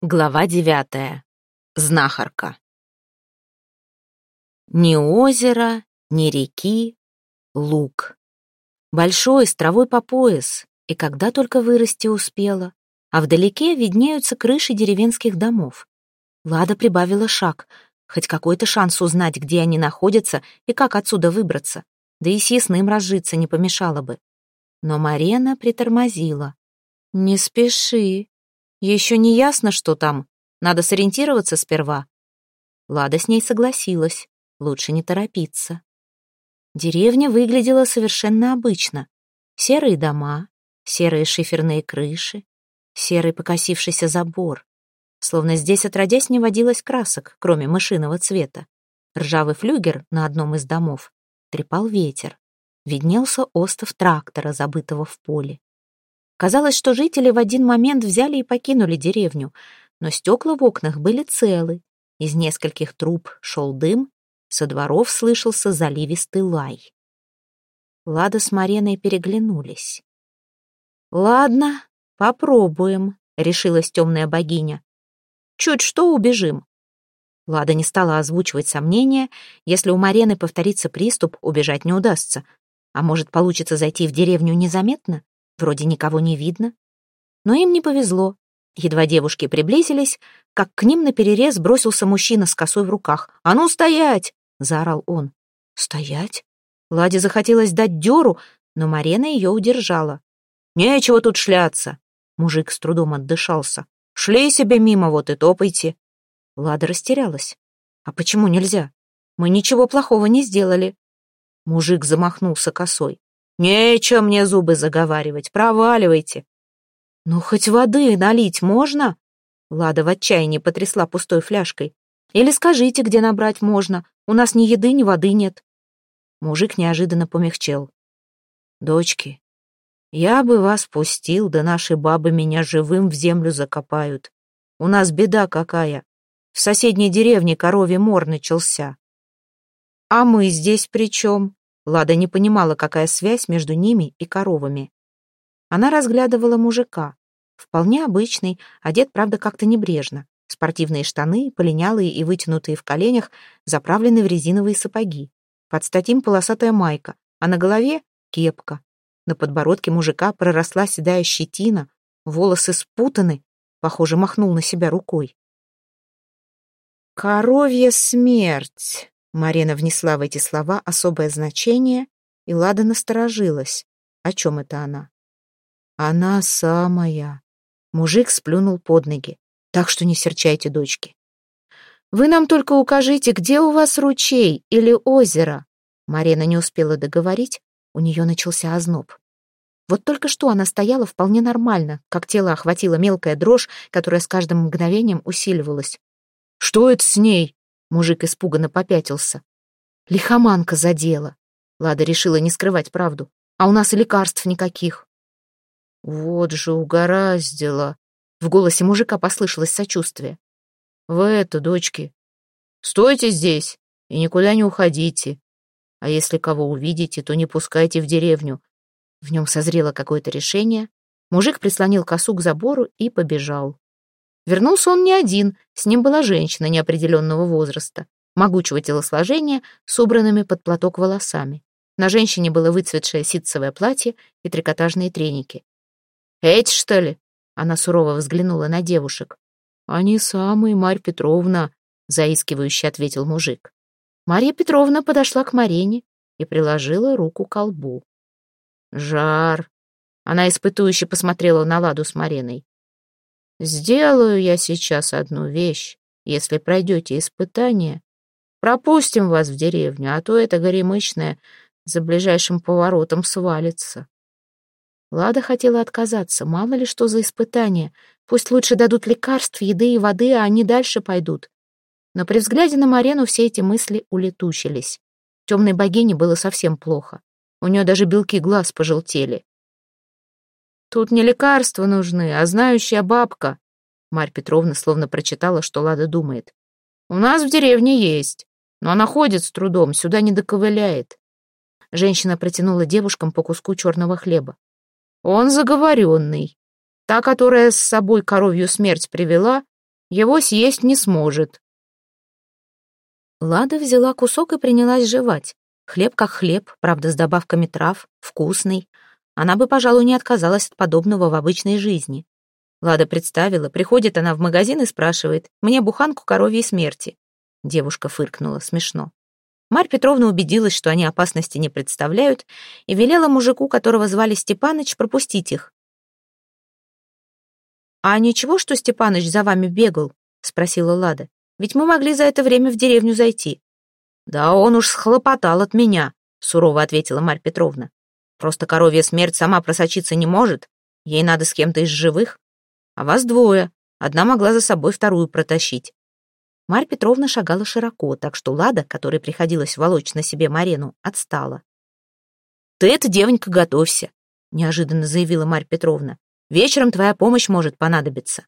Глава девятая. Знахарка. Ни озера, ни реки, луг. Большой, с травой по пояс, и когда только вырасти успела. А вдалеке виднеются крыши деревенских домов. Лада прибавила шаг, хоть какой-то шанс узнать, где они находятся и как отсюда выбраться. Да и съестным разжиться не помешало бы. Но Марена притормозила. «Не спеши», еще не ясно, что там. Надо сориентироваться сперва. Лада с ней согласилась. Лучше не торопиться. Деревня выглядела совершенно обычно. Серые дома, серые шиферные крыши, серый покосившийся забор. Словно здесь отродясь не водилось красок, кроме мышиного цвета. Ржавый флюгер на одном из домов трепал ветер. Виднелся остов трактора, забытого в поле. Казалось, что жители в один момент взяли и покинули деревню, но стекла в окнах были целы. Из нескольких труб шел дым, со дворов слышался заливистый лай. Лада с Мареной переглянулись. «Ладно, попробуем», — решилась темная богиня. «Чуть что убежим». Лада не стала озвучивать сомнения. Если у Марены повторится приступ, убежать не удастся. А может, получится зайти в деревню незаметно? Вроде никого не видно. Но им не повезло. Едва девушки приблизились, как к ним наперерез бросился мужчина с косой в руках. «А ну, стоять!» — заорал он. «Стоять?» Ладе захотелось дать дёру, но Марена ее удержала. «Нечего тут шляться!» Мужик с трудом отдышался. «Шли себе мимо, вот и топайте!» Лада растерялась. «А почему нельзя? Мы ничего плохого не сделали!» Мужик замахнулся косой. Нечего мне зубы заговаривать, проваливайте. Ну, хоть воды налить можно? Лада в отчаянии потрясла пустой фляжкой. Или скажите, где набрать можно. У нас ни еды, ни воды нет. Мужик неожиданно помягчел. Дочки, я бы вас пустил, да наши бабы меня живым в землю закопают. У нас беда какая. В соседней деревне коровий мор начался. А мы здесь при чем? Лада не понимала, какая связь между ними и коровами. Она разглядывала мужика. Вполне обычный, одет, правда, как-то небрежно. Спортивные штаны, полинялые и вытянутые в коленях, заправлены в резиновые сапоги. Под статим полосатая майка, а на голове — кепка. На подбородке мужика проросла седая щетина, волосы спутаны, похоже, махнул на себя рукой. «Коровья смерть!» Марина внесла в эти слова особое значение, и Лада насторожилась. О чем это она? Она самая. Мужик сплюнул под ноги. Так что не серчайте, дочки. Вы нам только укажите, где у вас ручей или озеро. Марина не успела договорить, у нее начался озноб. Вот только что она стояла вполне нормально, как тело охватила мелкая дрожь, которая с каждым мгновением усиливалась. «Что это с ней?» Мужик испуганно попятился. Лихоманка задела. Лада решила не скрывать правду. А у нас и лекарств никаких. Вот же угораздило. В голосе мужика послышалось сочувствие. Вы это, дочки, стойте здесь и никуда не уходите. А если кого увидите, то не пускайте в деревню. В нем созрело какое-то решение. Мужик прислонил косу к забору и побежал. Вернулся он не один, с ним была женщина неопределенного возраста, могучего телосложения, с убранными под платок волосами. На женщине было выцветшее ситцевое платье и трикотажные треники. «Эти, что ли?» Она сурово взглянула на девушек. «Они самые, Марь Петровна», — заискивающе ответил мужик. Марья Петровна подошла к Марине и приложила руку к колбу. «Жар!» Она испытующе посмотрела на Ладу с Мариной. Сделаю я сейчас одну вещь. Если пройдете испытание, пропустим вас в деревню, а то это горемычное за ближайшим поворотом свалится. Лада хотела отказаться, мало ли что за испытание. Пусть лучше дадут лекарств, еды и воды, а они дальше пойдут. Но при взгляде на Марену все эти мысли улетучились. Темной богине было совсем плохо. У нее даже белки глаз пожелтели. Тут не лекарства нужны, а знающая бабка. Марь Петровна словно прочитала, что Лада думает. У нас в деревне есть, но она ходит с трудом, сюда не доковыляет. Женщина протянула девушкам по куску черного хлеба. Он заговоренный. Та, которая с собой коровью смерть привела, его съесть не сможет». Лада взяла кусок и принялась жевать. Хлеб как хлеб, правда, с добавками трав, вкусный. Она бы, пожалуй, не отказалась от подобного в обычной жизни. Лада представила, приходит она в магазин и спрашивает, «Мне буханку коровьей смерти». Девушка фыркнула, смешно. Марь Петровна убедилась, что они опасности не представляют, и велела мужику, которого звали Степаныч, пропустить их. «А ничего, что Степаныч за вами бегал?» — спросила Лада. «Ведь мы могли за это время в деревню зайти». «Да он уж схлопотал от меня», — сурово ответила Марь Петровна. «Просто коровья смерть сама просочиться не может. Ей надо с кем-то из живых. А вас двое. Одна могла за собой вторую протащить». Марь Петровна шагала широко, так что Лада, которой приходилось волочь на себе Марену, отстала. «Ты это, девонька, готовься», — неожиданно заявила Марь Петровна. «Вечером твоя помощь может понадобиться».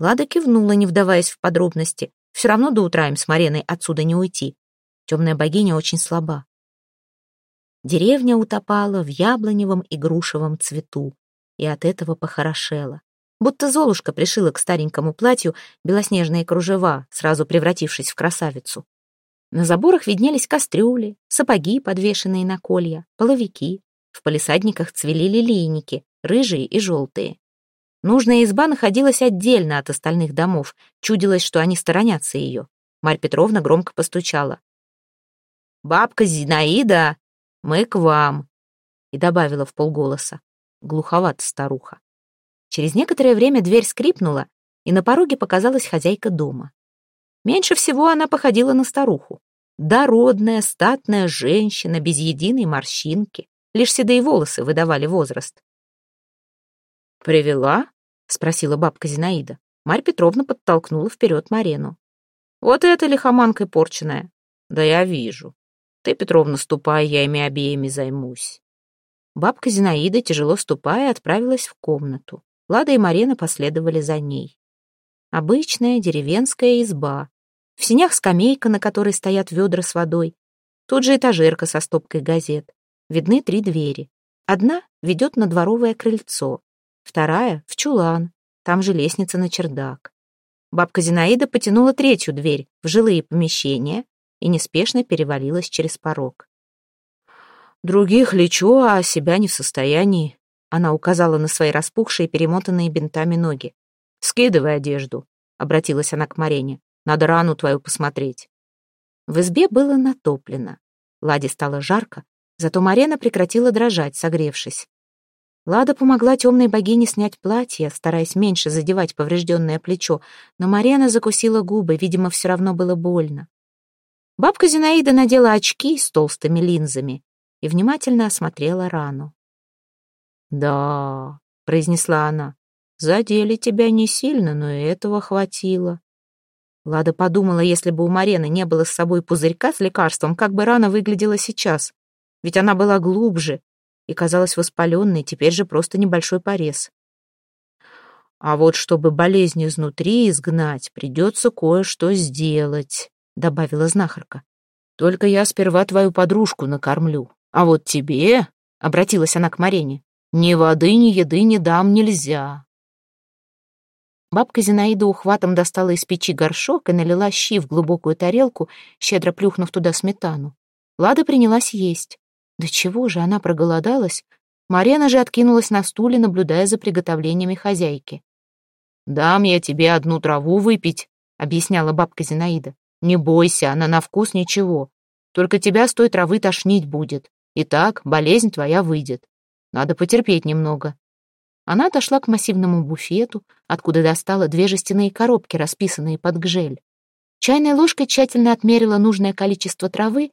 Лада кивнула, не вдаваясь в подробности. Все равно до утра им с Мареной отсюда не уйти. Темная богиня очень слаба. Деревня утопала в яблоневом и грушевом цвету, и от этого похорошела. Будто Золушка пришила к старенькому платью белоснежные кружева, сразу превратившись в красавицу. На заборах виднелись кастрюли, сапоги, подвешенные на колья, половики. В палисадниках цвели лилейники, рыжие и желтые. Нужная изба находилась отдельно от остальных домов. Чудилось, что они сторонятся ее. Марь Петровна громко постучала. «Бабка Зинаида, мы к вам!» И добавила в полголоса. Глуховата старуха. Через некоторое время дверь скрипнула, и на пороге показалась хозяйка дома. Меньше всего она походила на старуху. Дородная, статная женщина, без единой морщинки. Лишь седые волосы выдавали возраст. «Привела?» — спросила бабка Зинаида. Марь Петровна подтолкнула вперед Марену. «Вот это лихоманкой порченная!» «Да я вижу. Ты, Петровна, ступай, я ими обеими займусь. Бабка Зинаида, тяжело ступая, отправилась в комнату. Лада и Марина последовали за ней. Обычная деревенская изба. В синях скамейка, на которой стоят ведра с водой. Тут же этажерка со стопкой газет. Видны три двери. Одна ведет на дворовое крыльцо, вторая — в чулан, там же лестница на чердак. Бабка Зинаида потянула третью дверь в жилые помещения, и неспешно перевалилась через порог. «Других лечу, а себя не в состоянии», — она указала на свои распухшие, перемотанные бинтами ноги. «Скидывай одежду», — обратилась она к Марене. «Надо рану твою посмотреть». В избе было натоплено. Ладе стало жарко, зато Марена прекратила дрожать, согревшись. Лада помогла темной богине снять платье, стараясь меньше задевать поврежденное плечо, но Марена закусила губы, видимо, все равно было больно. Бабка Зинаида надела очки с толстыми линзами и внимательно осмотрела рану. «Да», — произнесла она, — «задели тебя не сильно, но и этого хватило». Лада подумала, если бы у Марены не было с собой пузырька с лекарством, как бы рана выглядела сейчас. Ведь она была глубже и казалась воспаленной, теперь же просто небольшой порез. А вот чтобы болезнь изнутри изгнать, придется кое-что сделать. — добавила знахарка. «Только я сперва твою подружку накормлю. А вот тебе, — обратилась она к Марене, — ни воды, ни еды не дам нельзя». Бабка Зинаида ухватом достала из печи горшок и налила щи в глубокую тарелку, щедро плюхнув туда сметану. Лада принялась есть. Да чего же она проголодалась? Марена же откинулась на стуле, наблюдая за приготовлениями хозяйки. «Дам я тебе одну траву выпить», — объясняла бабка Зинаида. Не бойся, она на вкус ничего. Только тебя с той травы тошнить будет. И так болезнь твоя выйдет. Надо потерпеть немного». Она отошла к массивному буфету, откуда достала две жестяные коробки, расписанные под гжель. Чайной ложкой тщательно отмерила нужное количество травы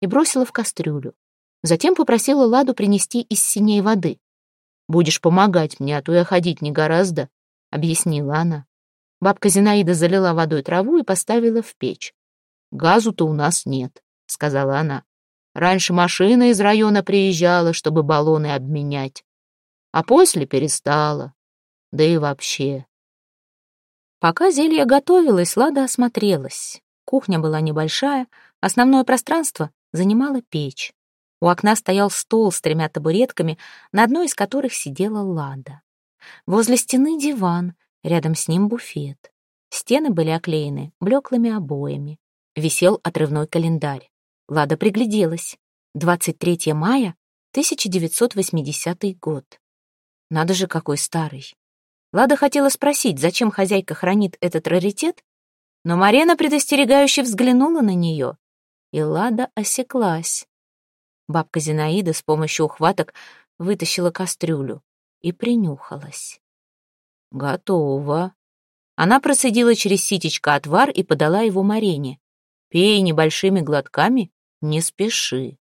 и бросила в кастрюлю. Затем попросила Ладу принести из синей воды. «Будешь помогать мне, а то я ходить не гораздо», — объяснила она. Бабка Зинаида залила водой траву и поставила в печь. «Газу-то у нас нет», — сказала она. «Раньше машина из района приезжала, чтобы баллоны обменять, а после перестала. Да и вообще». Пока зелье готовилось, Лада осмотрелась. Кухня была небольшая, основное пространство занимала печь. У окна стоял стол с тремя табуретками, на одной из которых сидела Лада. Возле стены диван, Рядом с ним буфет. Стены были оклеены блеклыми обоями. Висел отрывной календарь. Лада пригляделась. 23 мая, 1980 год. Надо же, какой старый. Лада хотела спросить, зачем хозяйка хранит этот раритет, но Марена предостерегающе взглянула на нее, и Лада осеклась. Бабка Зинаида с помощью ухваток вытащила кастрюлю и принюхалась. «Готово». Она процедила через ситечко отвар и подала его Марене. «Пей небольшими глотками, не спеши».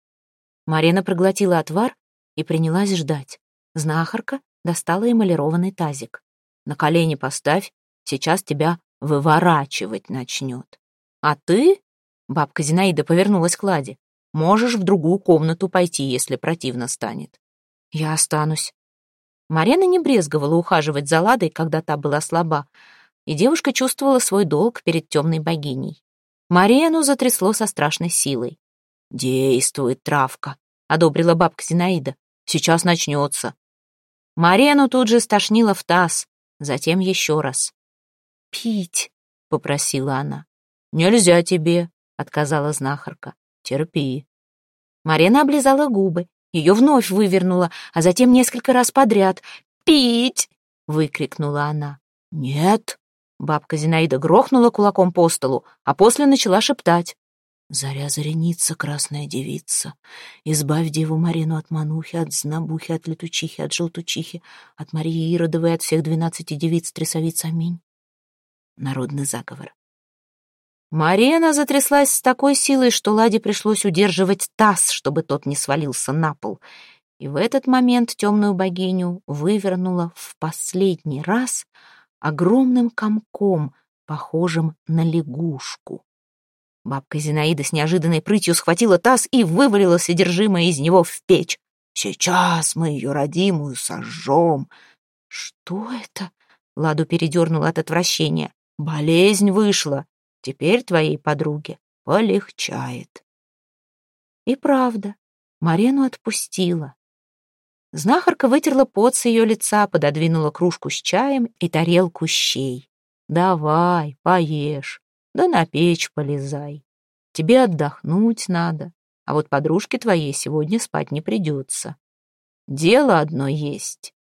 Марена проглотила отвар и принялась ждать. Знахарка достала эмалированный тазик. На колени поставь, сейчас тебя выворачивать начнет. А ты, бабка Зинаида повернулась к Ладе, можешь в другую комнату пойти, если противно станет. Я останусь. Марена не брезговала ухаживать за Ладой, когда та была слаба, и девушка чувствовала свой долг перед темной богиней. Марену затрясло со страшной силой. «Действует травка», — одобрила бабка Зинаида. «Сейчас начнется». Марену тут же стошнило в таз, затем еще раз. «Пить», — попросила она. «Нельзя тебе», — отказала знахарка. «Терпи». Марена облизала губы, ее вновь вывернула, а затем несколько раз подряд. «Пить!» — выкрикнула она. «Нет!» — бабка Зинаида грохнула кулаком по столу, а после начала шептать. Заря зареница, красная девица, избавь деву Марину от манухи, от знобухи, от летучихи, от желтучихи, от Марии Иродовой, от всех двенадцати девиц трясовиц. Аминь. Народный заговор. Марина затряслась с такой силой, что Ладе пришлось удерживать таз, чтобы тот не свалился на пол. И в этот момент темную богиню вывернула в последний раз огромным комком, похожим на лягушку. Бабка Зинаида с неожиданной прытью схватила таз и вывалила содержимое из него в печь. «Сейчас мы ее родимую сожжем». «Что это?» — Ладу передернула от отвращения. «Болезнь вышла. Теперь твоей подруге полегчает». И правда, Марену отпустила. Знахарка вытерла пот с ее лица, пододвинула кружку с чаем и тарелку щей. «Давай, поешь да на печь полезай. Тебе отдохнуть надо, а вот подружке твоей сегодня спать не придется. Дело одно есть.